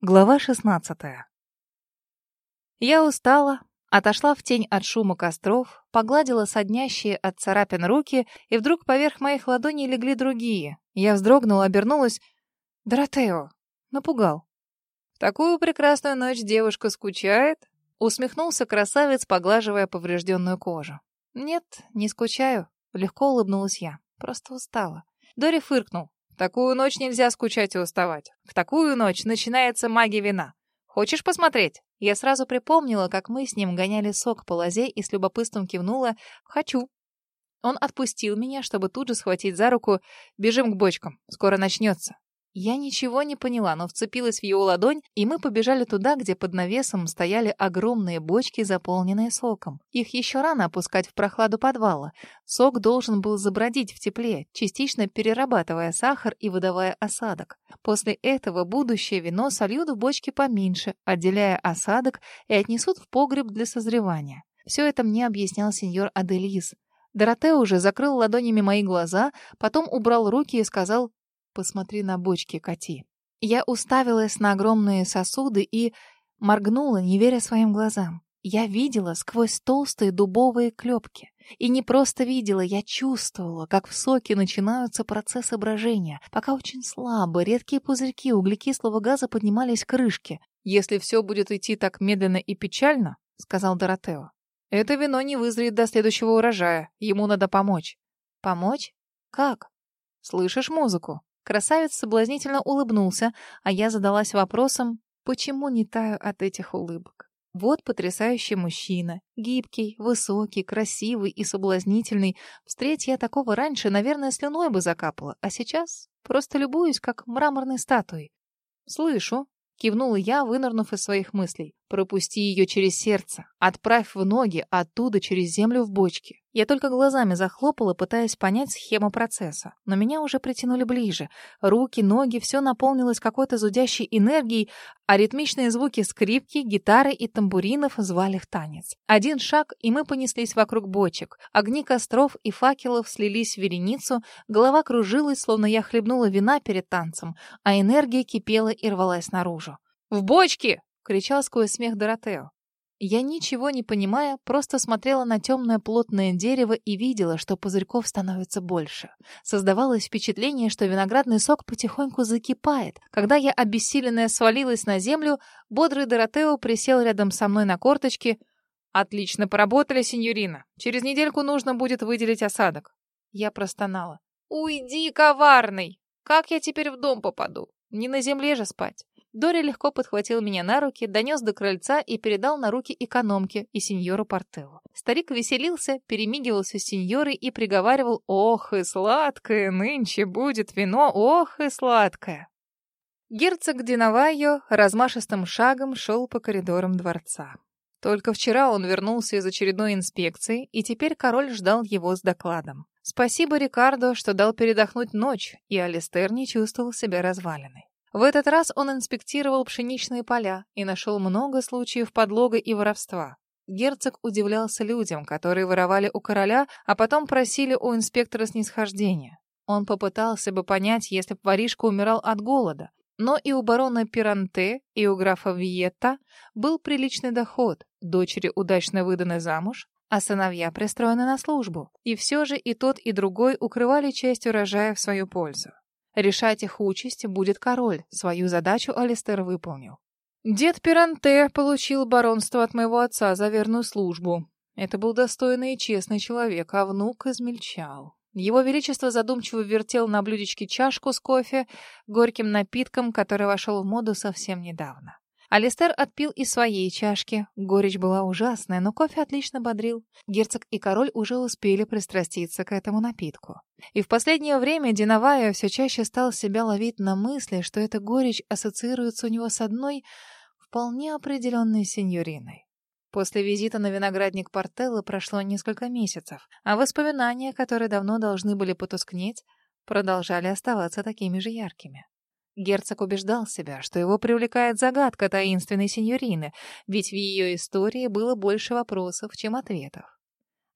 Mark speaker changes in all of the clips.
Speaker 1: Глава 16. Я устала, отошла в тень от шума костров, погладила соднящие от царапин руки, и вдруг поверх моих ладоней легли другие. Я вздрогнула, обернулась. «Доротео!» Напугал. «В такую прекрасную ночь девушка скучает?» Усмехнулся красавец, поглаживая поврежденную кожу. «Нет, не скучаю», — легко улыбнулась я. Просто устала. Дори фыркнул такую ночь нельзя скучать и уставать. В такую ночь начинается магия вина. Хочешь посмотреть?» Я сразу припомнила, как мы с ним гоняли сок по лозе и с любопытством кивнула «Хочу». Он отпустил меня, чтобы тут же схватить за руку «Бежим к бочкам, скоро начнется». Я ничего не поняла, но вцепилась в его ладонь, и мы побежали туда, где под навесом стояли огромные бочки, заполненные соком. Их еще рано опускать в прохладу подвала. Сок должен был забродить в тепле, частично перерабатывая сахар и выдавая осадок. После этого будущее вино сольют в бочки поменьше, отделяя осадок и отнесут в погреб для созревания. Все это мне объяснял сеньор Аделиз. Доротео уже закрыл ладонями мои глаза, потом убрал руки и сказал посмотри на бочки, Кати. Я уставилась на огромные сосуды и моргнула, не веря своим глазам. Я видела сквозь толстые дубовые клепки. И не просто видела, я чувствовала, как в соке начинаются процессы брожения, пока очень слабо, редкие пузырьки углекислого газа поднимались к крышке. «Если все будет идти так медленно и печально», — сказал Доротео, — «это вино не вызреет до следующего урожая. Ему надо помочь». «Помочь? Как?» «Слышишь музыку?» Красавец соблазнительно улыбнулся, а я задалась вопросом, почему не таю от этих улыбок. Вот потрясающий мужчина, гибкий, высокий, красивый и соблазнительный. Встреть я такого раньше, наверное, слюной бы закапала, а сейчас просто любуюсь, как мраморной статуей. Слышу, Кивнула я, вынырнув из своих мыслей. Пропусти ее через сердце. Отправь в ноги, оттуда через землю в бочке. Я только глазами захлопала, пытаясь понять схему процесса. Но меня уже притянули ближе. Руки, ноги, все наполнилось какой-то зудящей энергией, а ритмичные звуки скрипки, гитары и тамбуринов звали в танец. Один шаг, и мы понеслись вокруг бочек. Огни костров и факелов слились в вереницу, голова кружилась, словно я хлебнула вина перед танцем, а энергия кипела и рвалась наружу. «В бочке!» — кричал сквозь смех Доротео. Я, ничего не понимая, просто смотрела на темное плотное дерево и видела, что пузырьков становится больше. Создавалось впечатление, что виноградный сок потихоньку закипает. Когда я, обессиленная, свалилась на землю, бодрый Доротео присел рядом со мной на корточки. «Отлично поработали, сеньорина. Через недельку нужно будет выделить осадок». Я простонала. «Уйди, коварный! Как я теперь в дом попаду? Не на земле же спать». Дори легко подхватил меня на руки, донес до крыльца и передал на руки экономке и сеньору Портелло. Старик веселился, перемигивался с сеньорой и приговаривал «Ох и сладкое нынче будет вино, ох и сладкое!» Герцог Динавайо размашистым шагом шел по коридорам дворца. Только вчера он вернулся из очередной инспекции, и теперь король ждал его с докладом. Спасибо Рикардо, что дал передохнуть ночь, и Алистер не чувствовал себя разваленной. В этот раз он инспектировал пшеничные поля и нашел много случаев подлога и воровства. Герцог удивлялся людям, которые воровали у короля, а потом просили у инспектора снисхождения. Он попытался бы понять, если б воришка умирал от голода. Но и у барона Пиранте, и у графа Виетта был приличный доход, дочери удачно выданы замуж, а сыновья пристроены на службу. И все же и тот, и другой укрывали часть урожая в свою пользу. Решать их участь будет король. Свою задачу Алистер выполнил. Дед Пиранте получил баронство от моего отца за верную службу. Это был достойный и честный человек, а внук измельчал. Его Величество задумчиво вертел на блюдечке чашку с кофе, горьким напитком, который вошел в моду совсем недавно. Алистер отпил из своей чашки. Горечь была ужасная, но кофе отлично бодрил. Герцог и король уже успели пристраститься к этому напитку. И в последнее время Диновая все чаще стал себя ловить на мысли, что эта горечь ассоциируется у него с одной вполне определенной сеньориной. После визита на виноградник Портелло прошло несколько месяцев, а воспоминания, которые давно должны были потускнеть, продолжали оставаться такими же яркими. Герцог убеждал себя, что его привлекает загадка таинственной сеньорины, ведь в ее истории было больше вопросов, чем ответов.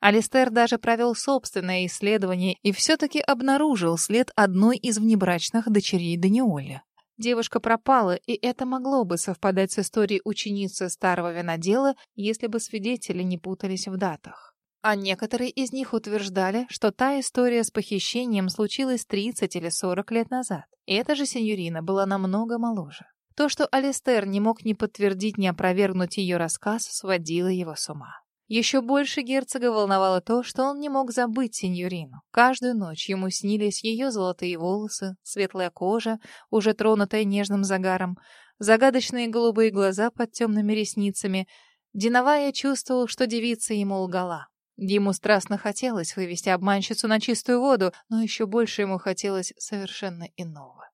Speaker 1: Алистер даже провел собственное исследование и все-таки обнаружил след одной из внебрачных дочерей Даниоля. Девушка пропала, и это могло бы совпадать с историей ученицы старого винодела, если бы свидетели не путались в датах. А некоторые из них утверждали, что та история с похищением случилась 30 или 40 лет назад. И эта же сеньорина была намного моложе. То, что Алистер не мог ни подтвердить, ни опровергнуть ее рассказ, сводило его с ума. Еще больше герцога волновало то, что он не мог забыть сеньорину. Каждую ночь ему снились ее золотые волосы, светлая кожа, уже тронутая нежным загаром, загадочные голубые глаза под темными ресницами. Диновая чувствовал, что девица ему лгала. Ему страстно хотелось вывести обманщицу на чистую воду, но еще больше ему хотелось совершенно иного.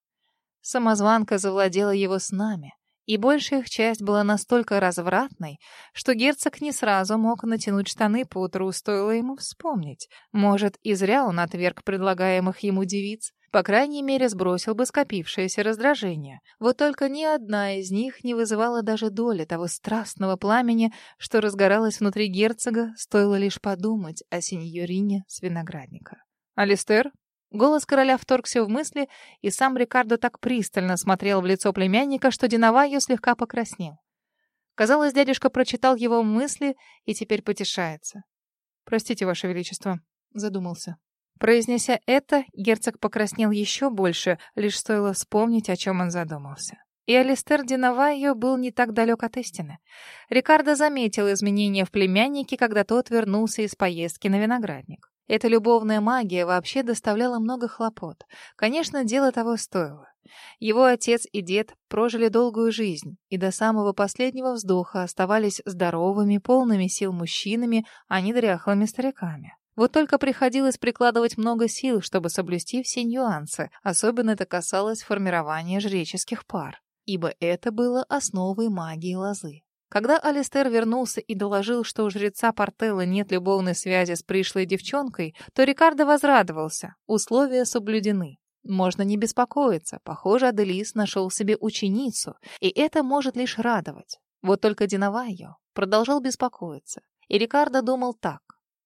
Speaker 1: Самозванка завладела его снами, и большая их часть была настолько развратной, что герцог не сразу мог натянуть штаны по утру, стоило ему вспомнить. Может, и зря он отверг предлагаемых ему девиц. По крайней мере, сбросил бы скопившееся раздражение. Вот только ни одна из них не вызывала даже доли того страстного пламени, что разгоралось внутри герцога, стоило лишь подумать о сеньорине с виноградника. «Алистер?» Голос короля вторгся в мысли, и сам Рикардо так пристально смотрел в лицо племянника, что Динавайо слегка покраснел. Казалось, дядюшка прочитал его мысли и теперь потешается. «Простите, Ваше Величество», — задумался. Произнеся это, герцог покраснел еще больше, лишь стоило вспомнить, о чем он задумался. И Алистер Динавайо был не так далек от истины. Рикардо заметил изменения в племяннике, когда тот вернулся из поездки на виноградник. Эта любовная магия вообще доставляла много хлопот. Конечно, дело того стоило. Его отец и дед прожили долгую жизнь и до самого последнего вздоха оставались здоровыми, полными сил мужчинами, а не дряхлыми стариками. Вот только приходилось прикладывать много сил, чтобы соблюсти все нюансы, особенно это касалось формирования жреческих пар, ибо это было основой магии лозы. Когда Алистер вернулся и доложил, что у жреца Портелла нет любовной связи с пришлой девчонкой, то Рикардо возрадовался. Условия соблюдены. Можно не беспокоиться. Похоже, Аделис нашел себе ученицу, и это может лишь радовать. Вот только Диновайо продолжал беспокоиться. И Рикардо думал так.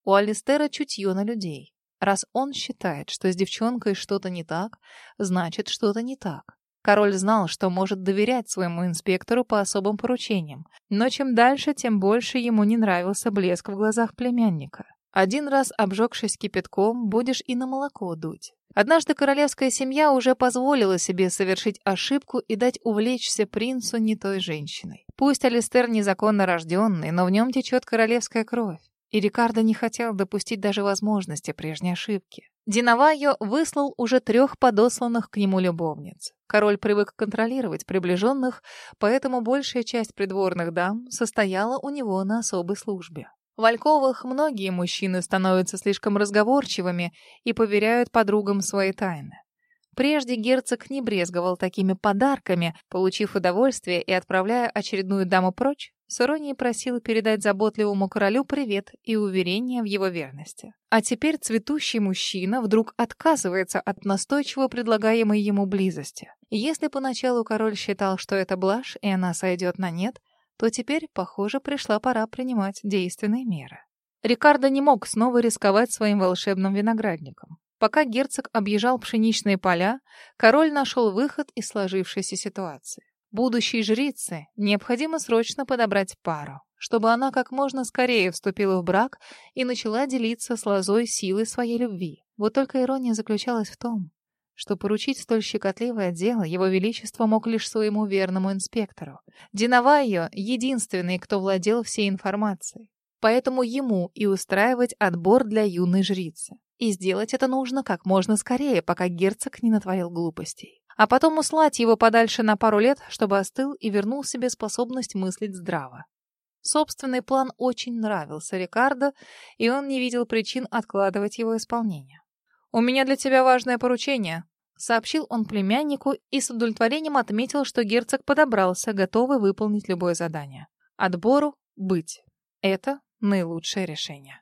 Speaker 1: У Алистера чутье на людей. Раз он считает, что с девчонкой что-то не так, значит, что-то не так. Король знал, что может доверять своему инспектору по особым поручениям, но чем дальше, тем больше ему не нравился блеск в глазах племянника. Один раз обжегшись кипятком, будешь и на молоко дуть. Однажды королевская семья уже позволила себе совершить ошибку и дать увлечься принцу не той женщиной. Пусть Алистер незаконно рожденный, но в нем течет королевская кровь. И Рикардо не хотел допустить даже возможности прежней ошибки. Диновайо выслал уже трех подосланных к нему любовниц. Король привык контролировать приближенных, поэтому большая часть придворных дам состояла у него на особой службе. В Альковых многие мужчины становятся слишком разговорчивыми и поверяют подругам свои тайны. Прежде герцог не брезговал такими подарками, получив удовольствие и отправляя очередную даму прочь, с просил передать заботливому королю привет и уверение в его верности. А теперь цветущий мужчина вдруг отказывается от настойчиво предлагаемой ему близости. Если поначалу король считал, что это блажь, и она сойдет на нет, то теперь, похоже, пришла пора принимать действенные меры. Рикардо не мог снова рисковать своим волшебным виноградником. Пока герцог объезжал пшеничные поля, король нашел выход из сложившейся ситуации. Будущей жрице необходимо срочно подобрать пару, чтобы она как можно скорее вступила в брак и начала делиться с лозой силой своей любви. Вот только ирония заключалась в том, что поручить столь щекотливое дело его величество мог лишь своему верному инспектору. Динавайо — единственный, кто владел всей информацией. Поэтому ему и устраивать отбор для юной жрицы. И сделать это нужно как можно скорее, пока герцог не натворил глупостей. А потом услать его подальше на пару лет, чтобы остыл и вернул себе способность мыслить здраво. Собственный план очень нравился Рикардо, и он не видел причин откладывать его исполнение. «У меня для тебя важное поручение», — сообщил он племяннику и с удовлетворением отметил, что герцог подобрался, готовый выполнить любое задание. Отбору — быть. Это наилучшее решение.